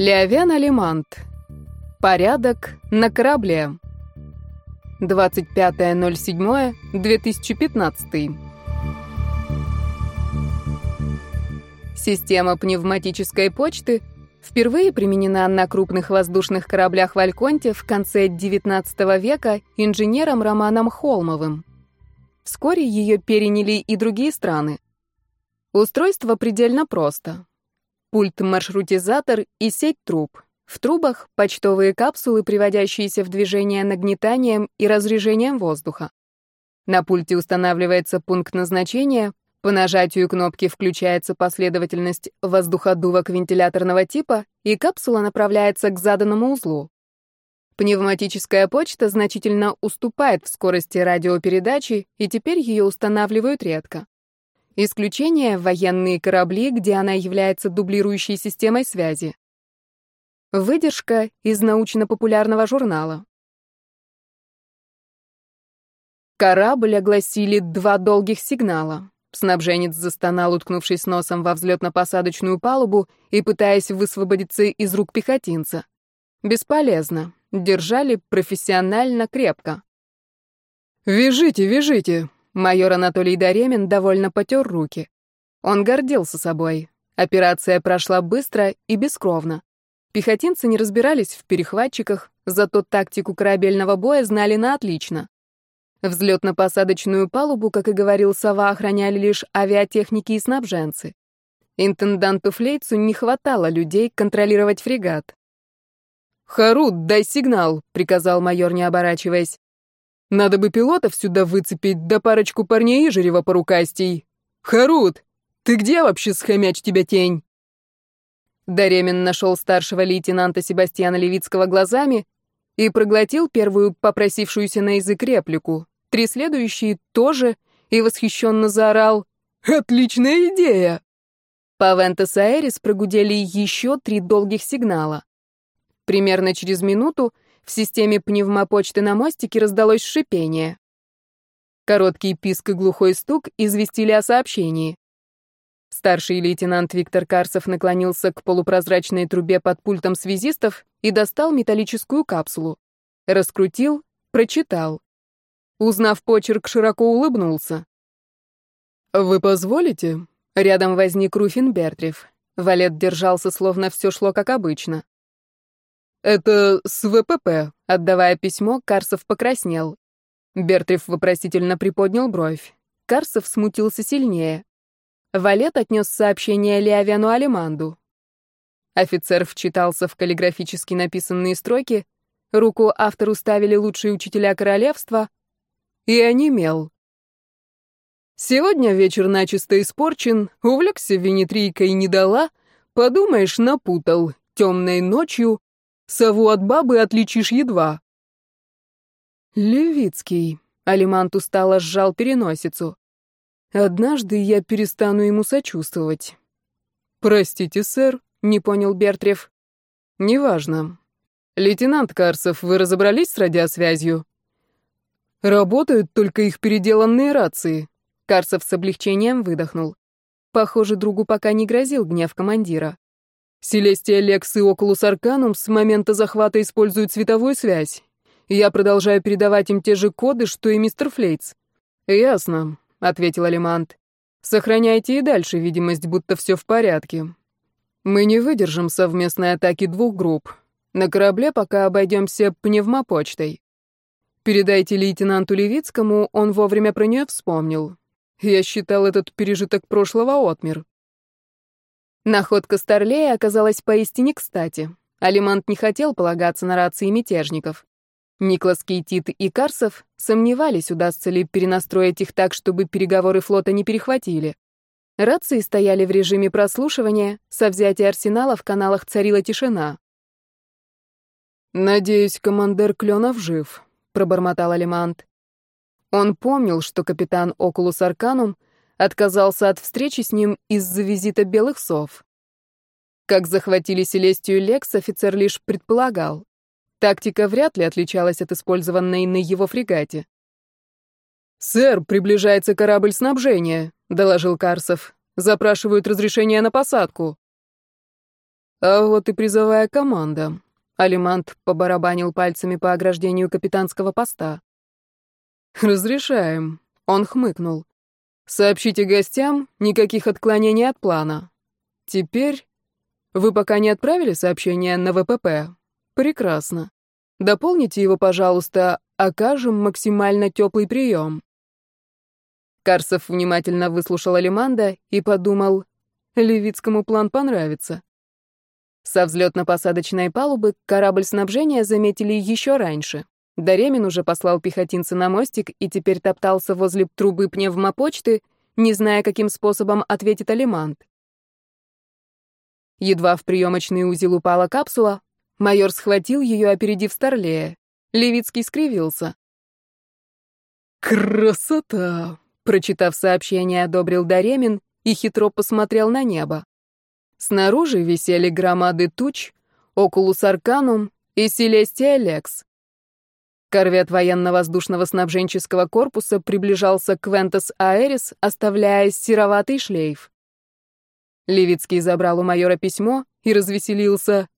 Леовен Алимант. Порядок на корабле. 25.07.2015. Система пневматической почты впервые применена на крупных воздушных кораблях в Альконте в конце XIX века инженером Романом Холмовым. Вскоре ее переняли и другие страны. Устройство предельно просто пульт-маршрутизатор и сеть труб. В трубах — почтовые капсулы, приводящиеся в движение нагнетанием и разрежением воздуха. На пульте устанавливается пункт назначения, по нажатию кнопки включается последовательность воздуходувок вентиляторного типа, и капсула направляется к заданному узлу. Пневматическая почта значительно уступает в скорости радиопередачи, и теперь ее устанавливают редко. Исключение — военные корабли, где она является дублирующей системой связи. Выдержка из научно-популярного журнала. Корабль огласили два долгих сигнала. Снабженец застонал, уткнувшись носом во взлетно-посадочную палубу и пытаясь высвободиться из рук пехотинца. Бесполезно. Держали профессионально крепко. «Вяжите, вяжите!» Майор Анатолий Даремин довольно потер руки. Он гордился собой. Операция прошла быстро и бескровно. Пехотинцы не разбирались в перехватчиках, зато тактику корабельного боя знали на отлично. Взлетно-посадочную палубу, как и говорил Сова, охраняли лишь авиатехники и снабженцы. Интенданту Флейцу не хватало людей контролировать фрегат. «Харут, дай сигнал», — приказал майор, не оборачиваясь. Надо бы пилотов сюда выцепить, да парочку парней Ижерева порукастей. Харут, ты где вообще схомяч тебя тень?» Даремин нашел старшего лейтенанта Себастьяна Левицкого глазами и проглотил первую попросившуюся на язык реплику. Три следующие тоже и восхищенно заорал «Отличная идея!». По Вентес Аэрис прогудели еще три долгих сигнала. Примерно через минуту в системе пневмопочты на мостике раздалось шипение. Короткий писк и глухой стук известили о сообщении. Старший лейтенант Виктор Карсов наклонился к полупрозрачной трубе под пультом связистов и достал металлическую капсулу. Раскрутил, прочитал. Узнав почерк, широко улыбнулся. «Вы позволите?» Рядом возник Руфин Бертрев. Валет держался, словно все шло как обычно. «Это с ВПП», — отдавая письмо, Карсов покраснел. Бертрев вопросительно приподнял бровь. Карсов смутился сильнее. Валет отнес сообщение Леовяну Алиманду. Офицер вчитался в каллиграфически написанные строки, руку автору ставили лучшие учителя королевства, и онемел. Сегодня вечер начисто испорчен, увлекся винетрийкой не дала, подумаешь, напутал, темной ночью Сову от бабы отличишь едва. Левицкий. Алимант устало сжал переносицу. Однажды я перестану ему сочувствовать. Простите, сэр, не понял Бертрев. Неважно. Лейтенант Карсов, вы разобрались с радиосвязью? Работают только их переделанные рации. Карсов с облегчением выдохнул. Похоже, другу пока не грозил гнев командира. Селестия Лекс и Окулус Арканум с момента захвата используют световую связь. Я продолжаю передавать им те же коды, что и мистер Флейтс. Ясно, ответил Алимант. Сохраняйте и дальше видимость, будто все в порядке. Мы не выдержим совместной атаки двух групп. На корабле пока обойдемся пневмопочтой. Передайте лейтенанту Левицкому, он вовремя про нее вспомнил. Я считал этот пережиток прошлого отмер. Находка Старлея оказалась поистине кстати. Алимант не хотел полагаться на рации мятежников. Никлас Кейтит и Карсов сомневались, удастся ли перенастроить их так, чтобы переговоры флота не перехватили. Рации стояли в режиме прослушивания, со взятия арсенала в каналах царила тишина. «Надеюсь, командир Кленов жив», — пробормотал Алимант. Он помнил, что капитан Окулус Арканум — отказался от встречи с ним из-за визита белых сов. Как захватили Селестию Лекс, офицер лишь предполагал. Тактика вряд ли отличалась от использованной на его фрегате. «Сэр, приближается корабль снабжения», — доложил Карсов. «Запрашивают разрешение на посадку». А вот и призовая команда. Алимант побарабанил пальцами по ограждению капитанского поста. «Разрешаем», — он хмыкнул. «Сообщите гостям, никаких отклонений от плана. Теперь вы пока не отправили сообщение на ВПП? Прекрасно. Дополните его, пожалуйста, окажем максимально теплый прием». Карсов внимательно выслушал Алиманда и подумал, Левицкому план понравится. Со взлетно-посадочной палубы корабль снабжения заметили еще раньше. Даремин уже послал пехотинца на мостик и теперь топтался возле трубы пневмопочты, не зная, каким способом ответит Алимант. Едва в приемочный узел упала капсула, майор схватил ее, опередив Старлея. Левицкий скривился. «Красота!» — прочитав сообщение, одобрил Даремин и хитро посмотрел на небо. Снаружи висели громады туч, Окулус Арканум и Селестия Лекс. Корвет военно-воздушного снабженческого корпуса приближался к Вентас Аэрис, оставляя сероватый шлейф. Левицкий забрал у майора письмо и развеселился.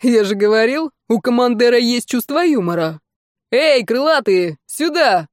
«Я же говорил, у командира есть чувство юмора. Эй, крылатые, сюда!»